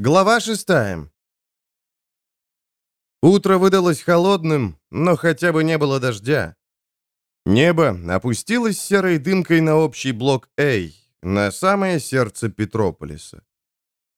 Глава шестая. Утро выдалось холодным, но хотя бы не было дождя. Небо опустилось серой дымкой на общий блок А, на самое сердце Петрополиса.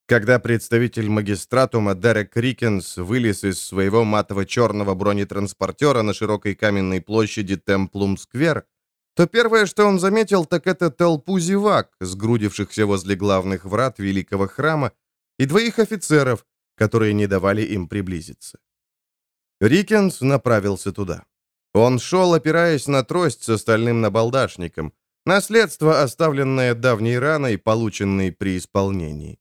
Когда представитель магистратума Дерек Рикенс вылез из своего матово-черного бронетранспортера на широкой каменной площади Темплум-сквер, то первое, что он заметил, так это толпу зевак, сгрудившихся возле главных врат великого храма, и двоих офицеров, которые не давали им приблизиться. Рикенс направился туда. Он шел, опираясь на трость с остальным набалдашником, наследство, оставленное давней раной, полученной при исполнении.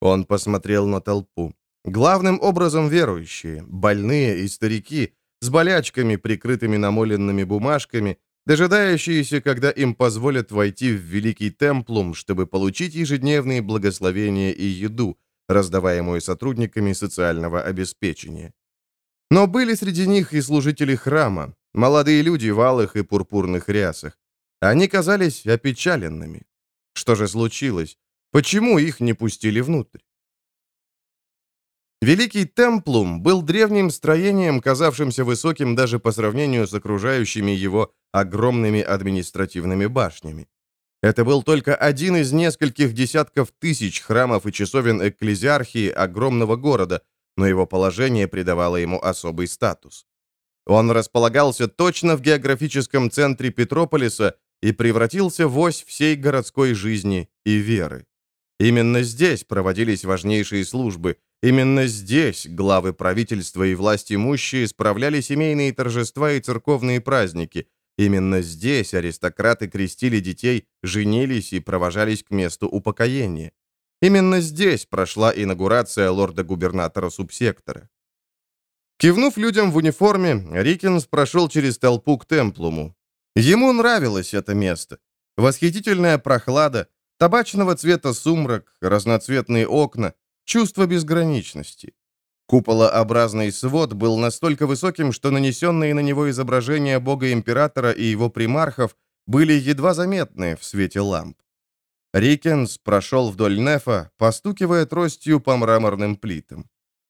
Он посмотрел на толпу. Главным образом верующие, больные и старики, с болячками, прикрытыми намоленными бумажками, дожидающиеся, когда им позволят войти в Великий Темплум, чтобы получить ежедневные благословения и еду, раздаваемую сотрудниками социального обеспечения. Но были среди них и служители храма, молодые люди в алых и пурпурных рясах. Они казались опечаленными. Что же случилось? Почему их не пустили внутрь? Великий Темплум был древним строением, казавшимся высоким даже по сравнению с окружающими его огромными административными башнями. Это был только один из нескольких десятков тысяч храмов и часовен экклезиархии огромного города, но его положение придавало ему особый статус. Он располагался точно в географическом центре Петрополиса и превратился в ось всей городской жизни и веры. Именно здесь проводились важнейшие службы, именно здесь главы правительства и власть имущие справляли семейные торжества и церковные праздники, Именно здесь аристократы крестили детей, женились и провожались к месту упокоения. Именно здесь прошла инаугурация лорда-губернатора субсектора. Кивнув людям в униформе, Рикинс прошел через толпу к Темплуму. Ему нравилось это место. Восхитительная прохлада, табачного цвета сумрак, разноцветные окна, чувство безграничности. Куполообразный свод был настолько высоким, что нанесенные на него изображения бога-императора и его примархов были едва заметны в свете ламп. Рикенс прошел вдоль нефа, постукивая тростью по мраморным плитам.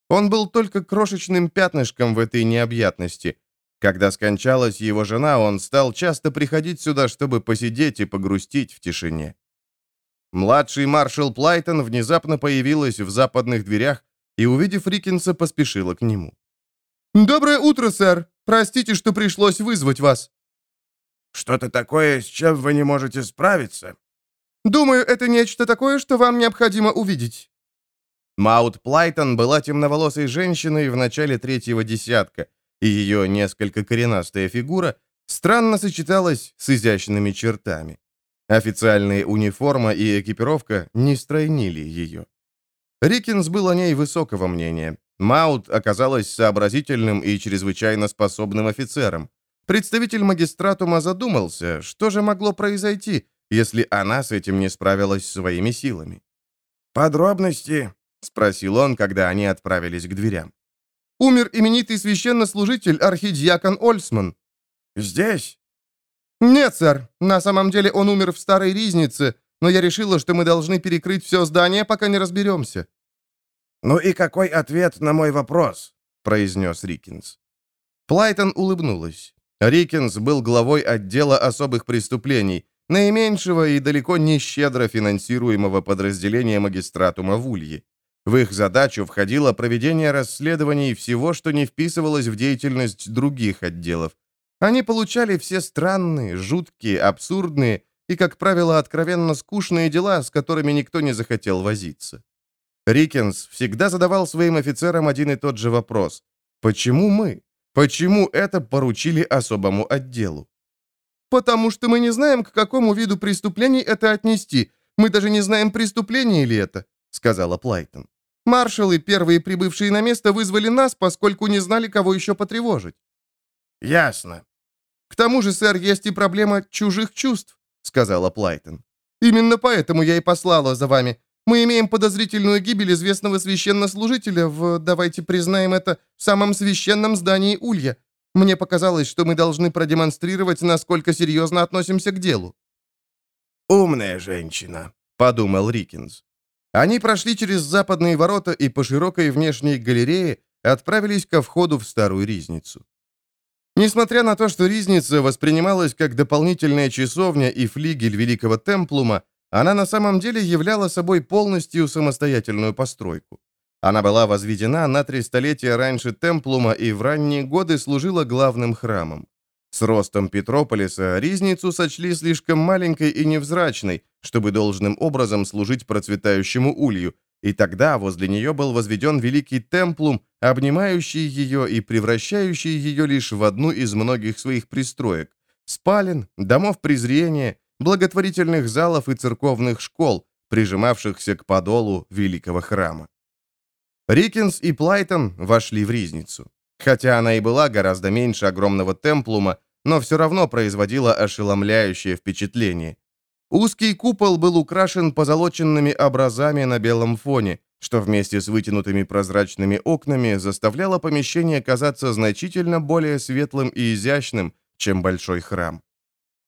Он был только крошечным пятнышком в этой необъятности. Когда скончалась его жена, он стал часто приходить сюда, чтобы посидеть и погрустить в тишине. Младший маршал Плайтон внезапно появилась в западных дверях и, увидев Рикинса, поспешила к нему. «Доброе утро, сэр! Простите, что пришлось вызвать вас!» «Что-то такое, с чем вы не можете справиться?» «Думаю, это нечто такое, что вам необходимо увидеть». Маут Плайтон была темноволосой женщиной в начале третьего десятка, и ее несколько коренастая фигура странно сочеталась с изящными чертами. Официальная униформа и экипировка не стройнили ее. Рикинс был о ней высокого мнения. Маут оказалась сообразительным и чрезвычайно способным офицером. Представитель магистратума задумался, что же могло произойти, если она с этим не справилась своими силами. «Подробности?» — спросил он, когда они отправились к дверям. «Умер именитый священнослужитель архидиакон Ольсман». «Здесь?» «Нет, сэр. На самом деле он умер в Старой Ризнице, но я решила, что мы должны перекрыть все здание, пока не разберемся». «Ну и какой ответ на мой вопрос?» — произнес Рикинс. Плайтон улыбнулась. Рикинс был главой отдела особых преступлений, наименьшего и далеко не щедро финансируемого подразделения магистратума в. В их задачу входило проведение расследований всего, что не вписывалось в деятельность других отделов. Они получали все странные, жуткие, абсурдные и, как правило, откровенно скучные дела, с которыми никто не захотел возиться. Рикенс всегда задавал своим офицерам один и тот же вопрос. «Почему мы? Почему это поручили особому отделу?» «Потому что мы не знаем, к какому виду преступлений это отнести. Мы даже не знаем, преступление ли это», — сказала Плайтон. «Маршалы, первые прибывшие на место, вызвали нас, поскольку не знали, кого еще потревожить». «Ясно». «К тому же, сэр, есть и проблема чужих чувств», — сказала Плайтон. «Именно поэтому я и послала за вами. Мы имеем подозрительную гибель известного священнослужителя в, давайте признаем это, самом священном здании Улья. Мне показалось, что мы должны продемонстрировать, насколько серьезно относимся к делу». «Умная женщина», — подумал Рикинс. Они прошли через западные ворота и по широкой внешней галерее отправились ко входу в старую ризницу. Несмотря на то, что ризница воспринималась как дополнительная часовня и флигель Великого Темплума, она на самом деле являла собой полностью самостоятельную постройку. Она была возведена на три столетия раньше Темплума и в ранние годы служила главным храмом. С ростом Петрополиса Ризницу сочли слишком маленькой и невзрачной, чтобы должным образом служить процветающему улью, и тогда возле нее был возведен великий темплум, обнимающий ее и превращающий ее лишь в одну из многих своих пристроек – спален, домов презрения, благотворительных залов и церковных школ, прижимавшихся к подолу великого храма. Рикинс и Плайтон вошли в Ризницу. Хотя она и была гораздо меньше огромного темплума, но все равно производила ошеломляющее впечатление. Узкий купол был украшен позолоченными образами на белом фоне, что вместе с вытянутыми прозрачными окнами заставляло помещение казаться значительно более светлым и изящным, чем большой храм.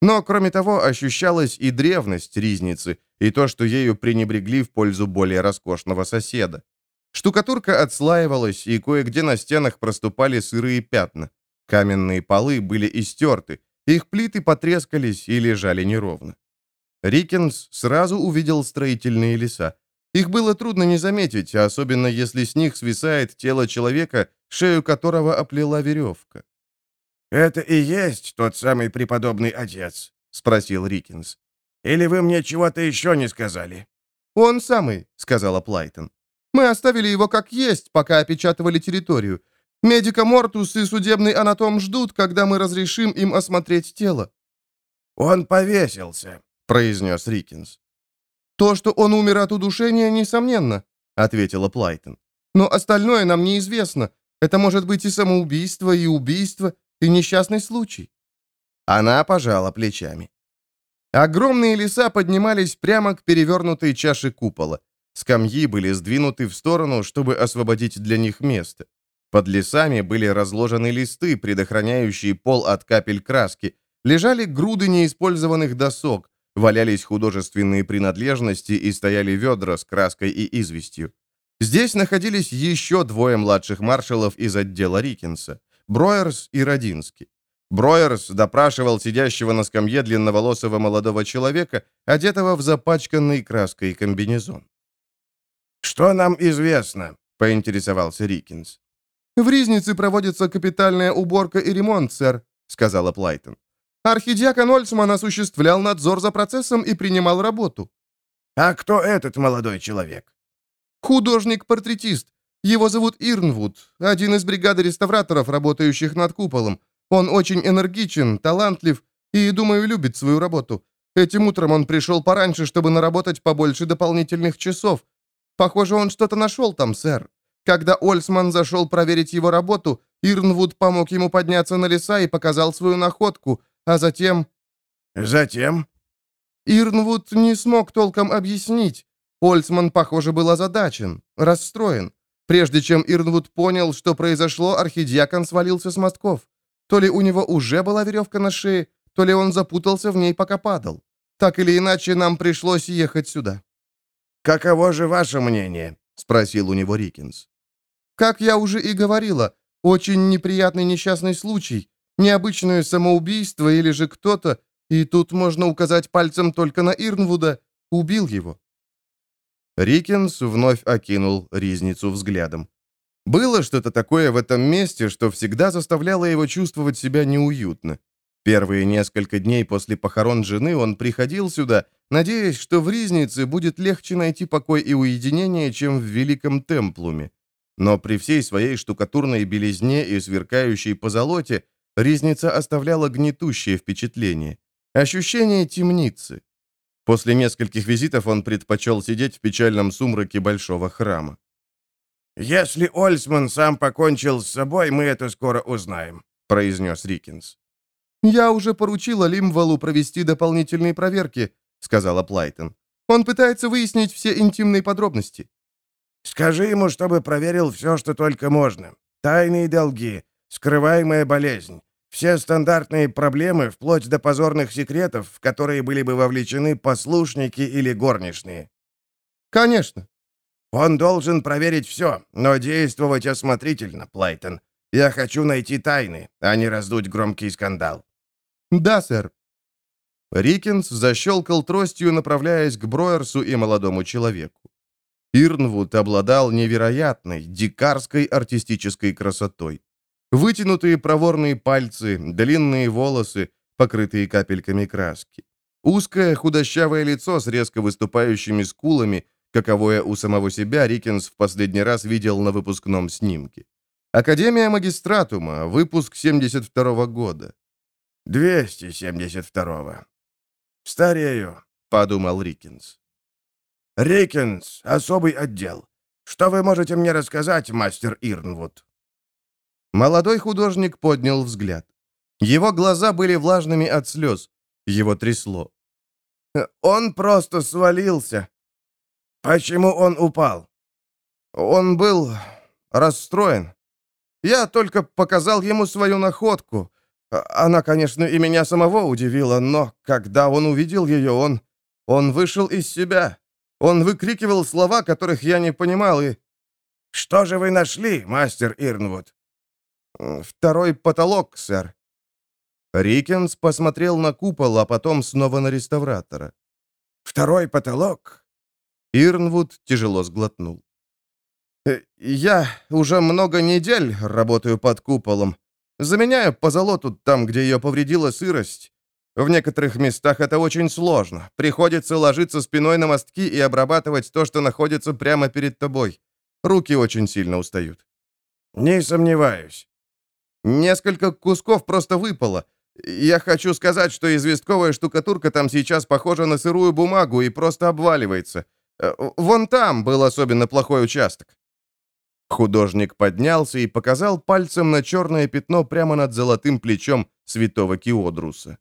Но, кроме того, ощущалась и древность ризницы, и то, что ею пренебрегли в пользу более роскошного соседа. Штукатурка отслаивалась, и кое-где на стенах проступали сырые пятна. Каменные полы были истерты, их плиты потрескались и лежали неровно. Рикенс сразу увидел строительные леса. Их было трудно не заметить, особенно если с них свисает тело человека, шею которого оплела веревка. «Это и есть тот самый преподобный отец?» — спросил Рикенс. «Или вы мне чего-то еще не сказали?» «Он самый», — сказала Плайтон. «Мы оставили его как есть, пока опечатывали территорию. Медика Мортус и судебный анатом ждут, когда мы разрешим им осмотреть тело». «Он повесился», — произнес Рикинс. «То, что он умер от удушения, несомненно», — ответила Плайтон. «Но остальное нам неизвестно. Это может быть и самоубийство, и убийство, и несчастный случай». Она пожала плечами. Огромные леса поднимались прямо к перевернутой чаше купола. Скамьи были сдвинуты в сторону, чтобы освободить для них место. Под лесами были разложены листы, предохраняющие пол от капель краски, лежали груды неиспользованных досок, валялись художественные принадлежности и стояли ведра с краской и известью. Здесь находились еще двое младших маршалов из отдела Рикенса – Броерс и Родински. Броерс допрашивал сидящего на скамье длинноволосого молодого человека, одетого в запачканный краской комбинезон. «Что нам известно?» — поинтересовался Рикинс. «В Ризнице проводится капитальная уборка и ремонт, сэр», — сказала Плайтон. «Архидиакон Ольцман осуществлял надзор за процессом и принимал работу». «А кто этот молодой человек?» «Художник-портретист. Его зовут Ирнвуд, один из бригады реставраторов, работающих над куполом. Он очень энергичен, талантлив и, думаю, любит свою работу. Этим утром он пришел пораньше, чтобы наработать побольше дополнительных часов. Похоже, он что-то нашел там, сэр. Когда Ольсман зашел проверить его работу, Ирнвуд помог ему подняться на леса и показал свою находку, а затем... Затем? Ирнвуд не смог толком объяснить. Ольсман, похоже, был озадачен, расстроен. Прежде чем Ирнвуд понял, что произошло, архидиакон свалился с мостков. То ли у него уже была веревка на шее, то ли он запутался в ней, пока падал. Так или иначе, нам пришлось ехать сюда. «Каково же ваше мнение?» — спросил у него Рикинс. Как я уже и говорила, очень неприятный несчастный случай, необычное самоубийство или же кто-то, и тут можно указать пальцем только на Ирнвуда, убил его». Рикенс вновь окинул Ризницу взглядом. Было что-то такое в этом месте, что всегда заставляло его чувствовать себя неуютно. Первые несколько дней после похорон жены он приходил сюда, надеясь, что в Ризнице будет легче найти покой и уединение, чем в Великом Темплуме. Но при всей своей штукатурной белизне и сверкающей позолоте Ризница оставляла гнетущее впечатление. Ощущение темницы. После нескольких визитов он предпочел сидеть в печальном сумраке большого храма. «Если Ольсман сам покончил с собой, мы это скоро узнаем», — произнес Рикинс. «Я уже поручила Лимвалу провести дополнительные проверки», — сказала Плайтон. «Он пытается выяснить все интимные подробности». Скажи ему, чтобы проверил все, что только можно. Тайные долги, скрываемая болезнь, все стандартные проблемы, вплоть до позорных секретов, в которые были бы вовлечены послушники или горничные». «Конечно», Он должен проверить все, но действовать осмотрительно, Плайтон. Я хочу найти тайны, а не раздуть громкий скандал». «Да, сэр». Рикинс защелкал тростью, направляясь к Броерсу и молодому человеку. Ирнвуд обладал невероятной, дикарской артистической красотой. Вытянутые проворные пальцы, длинные волосы, покрытые капельками краски. Узкое худощавое лицо с резко выступающими скулами, каковое у самого себя Рикинс в последний раз видел на выпускном снимке. Академия магистратума, выпуск 72 -го года. 272-го. Старею, подумал Рикинс. Рикинс, особый отдел. Что вы можете мне рассказать, мастер Ирнвуд? Молодой художник поднял взгляд. Его глаза были влажными от слез. Его трясло. Он просто свалился. Почему он упал? Он был расстроен. Я только показал ему свою находку. Она, конечно, и меня самого удивила, но когда он увидел ее, он... Он вышел из себя. Он выкрикивал слова, которых я не понимал, и... «Что же вы нашли, мастер Ирнвуд?» «Второй потолок, сэр». Рикенс посмотрел на купол, а потом снова на реставратора. «Второй потолок?» Ирнвуд тяжело сглотнул. «Э, «Я уже много недель работаю под куполом. Заменяю позолоту там, где ее повредила сырость. В некоторых местах это очень сложно. Приходится ложиться спиной на мостки и обрабатывать то, что находится прямо перед тобой. Руки очень сильно устают». «Не сомневаюсь». «Несколько кусков просто выпало. Я хочу сказать, что известковая штукатурка там сейчас похожа на сырую бумагу и просто обваливается. Э, вон там был особенно плохой участок». Художник поднялся и показал пальцем на черное пятно прямо над золотым плечом святого Киодруса.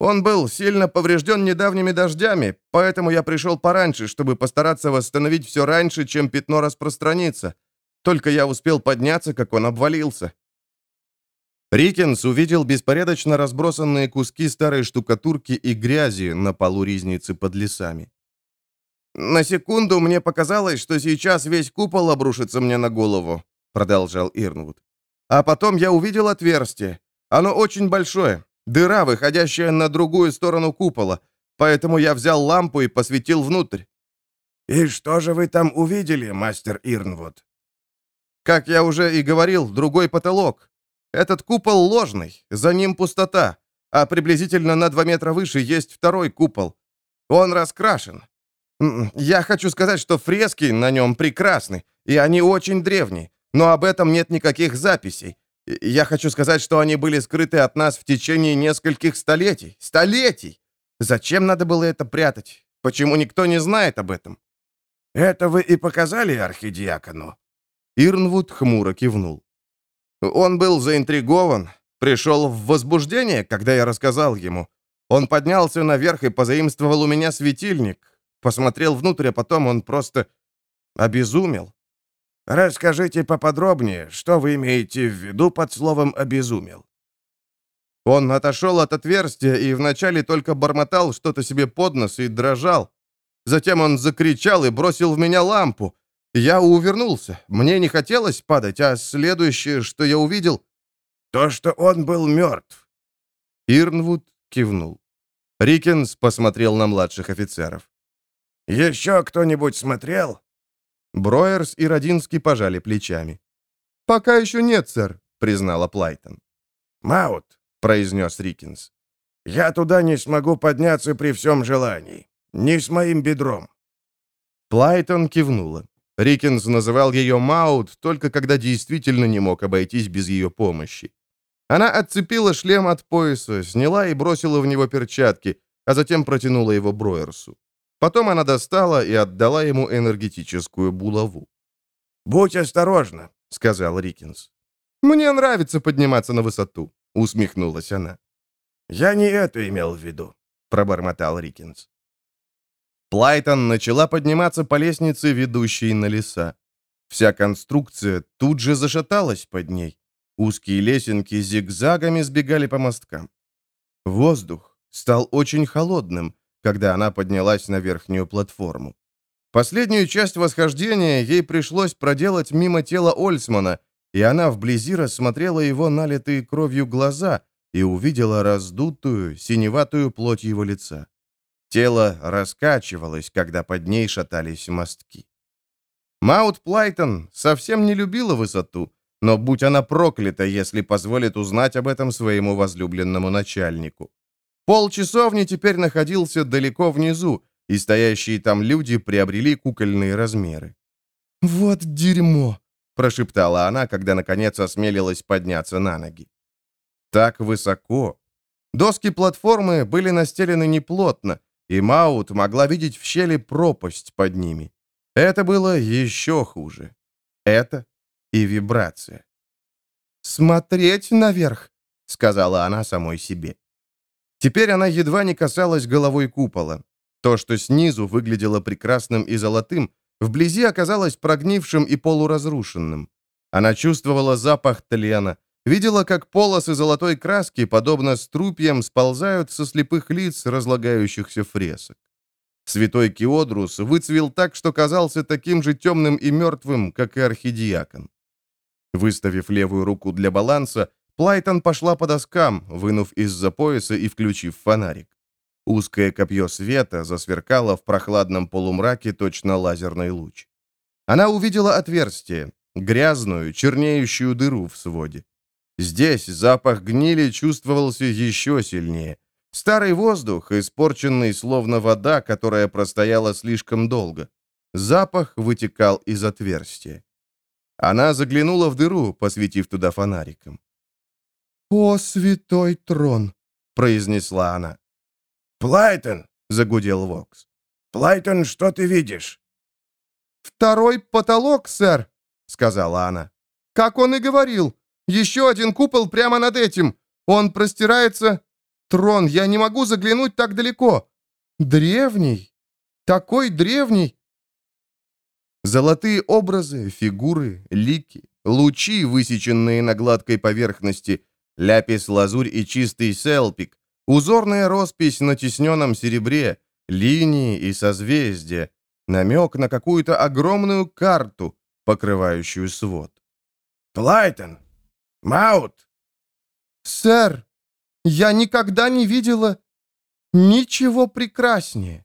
Он был сильно поврежден недавними дождями, поэтому я пришел пораньше, чтобы постараться восстановить все раньше, чем пятно распространится. Только я успел подняться, как он обвалился. Рикенс увидел беспорядочно разбросанные куски старой штукатурки и грязи на полу ризницы под лесами. «На секунду мне показалось, что сейчас весь купол обрушится мне на голову», продолжал Ирнвуд. «А потом я увидел отверстие. Оно очень большое, дыра, выходящая на другую сторону купола, поэтому я взял лампу и посветил внутрь». «И что же вы там увидели, мастер Ирнвуд?» «Как я уже и говорил, другой потолок. Этот купол ложный, за ним пустота, а приблизительно на 2 метра выше есть второй купол. Он раскрашен. Я хочу сказать, что фрески на нем прекрасны, и они очень древние, но об этом нет никаких записей. Я хочу сказать, что они были скрыты от нас в течение нескольких столетий. Столетий! Зачем надо было это прятать? Почему никто не знает об этом? Это вы и показали архидиакону? Ирнвуд хмуро кивнул. Он был заинтригован, пришел в возбуждение, когда я рассказал ему. Он поднялся наверх и позаимствовал у меня светильник, посмотрел внутрь, а потом он просто обезумел. Расскажите поподробнее, что вы имеете в виду под словом «обезумел». Он отошел от отверстия и вначале только бормотал что-то себе под нос и дрожал. Затем он закричал и бросил в меня лампу. Я увернулся. Мне не хотелось падать, а следующее, что я увидел... То, что он был мертв. Ирнвуд кивнул. Рикенс посмотрел на младших офицеров. «Еще кто-нибудь смотрел?» Броерс и Родинский пожали плечами. «Пока еще нет, сэр», — признала Плайтон. «Маут», — произнес Рикинс. «Я туда не смогу подняться при всем желании. Не с моим бедром». Плайтон кивнула. Рикинс называл ее Маут только когда действительно не мог обойтись без ее помощи. Она отцепила шлем от пояса, сняла и бросила в него перчатки, а затем протянула его Броерсу. Потом она достала и отдала ему энергетическую булаву. «Будь осторожна», — сказал Рикинс. «Мне нравится подниматься на высоту», — усмехнулась она. «Я не это имел в виду», — пробормотал Рикинс. Плайтон начала подниматься по лестнице, ведущей на леса. Вся конструкция тут же зашаталась под ней. Узкие лесенки зигзагами сбегали по мосткам. Воздух стал очень холодным, когда она поднялась на верхнюю платформу. Последнюю часть восхождения ей пришлось проделать мимо тела Ольсмана, и она вблизи рассмотрела его налитые кровью глаза и увидела раздутую, синеватую плоть его лица. Тело раскачивалось, когда под ней шатались мостки. Маут Плайтон совсем не любила высоту, но будь она проклята, если позволит узнать об этом своему возлюбленному начальнику. Пол часовни теперь находился далеко внизу, и стоящие там люди приобрели кукольные размеры. «Вот дерьмо!» — прошептала она, когда, наконец, осмелилась подняться на ноги. Так высоко. Доски платформы были настелены неплотно, и Маут могла видеть в щели пропасть под ними. Это было еще хуже. Это и вибрация. «Смотреть наверх», — сказала она самой себе. Теперь она едва не касалась головой купола. То, что снизу выглядело прекрасным и золотым, вблизи оказалось прогнившим и полуразрушенным. Она чувствовала запах тлена, видела, как полосы золотой краски, подобно струпьям, сползают со слепых лиц разлагающихся фресок. Святой Киодрус выцвел так, что казался таким же темным и мертвым, как и архидиакон. Выставив левую руку для баланса, Плайтон пошла по доскам, вынув из-за пояса и включив фонарик. Узкое копье света засверкало в прохладном полумраке точно лазерный луч. Она увидела отверстие, грязную, чернеющую дыру в своде. Здесь запах гнили чувствовался еще сильнее. Старый воздух, испорченный словно вода, которая простояла слишком долго. Запах вытекал из отверстия. Она заглянула в дыру, посветив туда фонариком. «О, святой трон!» — произнесла она. «Плайтон!» — загудел Вокс. «Плайтон, что ты видишь?» «Второй потолок, сэр», — сказала она. «Как он и говорил. Еще один купол прямо над этим. Он простирается... Трон, я не могу заглянуть так далеко. Древний. Такой древний». Золотые образы, фигуры, лики, лучи, высеченные на гладкой поверхности, ляпис-лазурь и чистый селпик, узорная роспись на тисненном серебре, линии и созвездия, намек на какую-то огромную карту, покрывающую свод. «Плайтон! Маут!» «Сэр, я никогда не видела ничего прекраснее».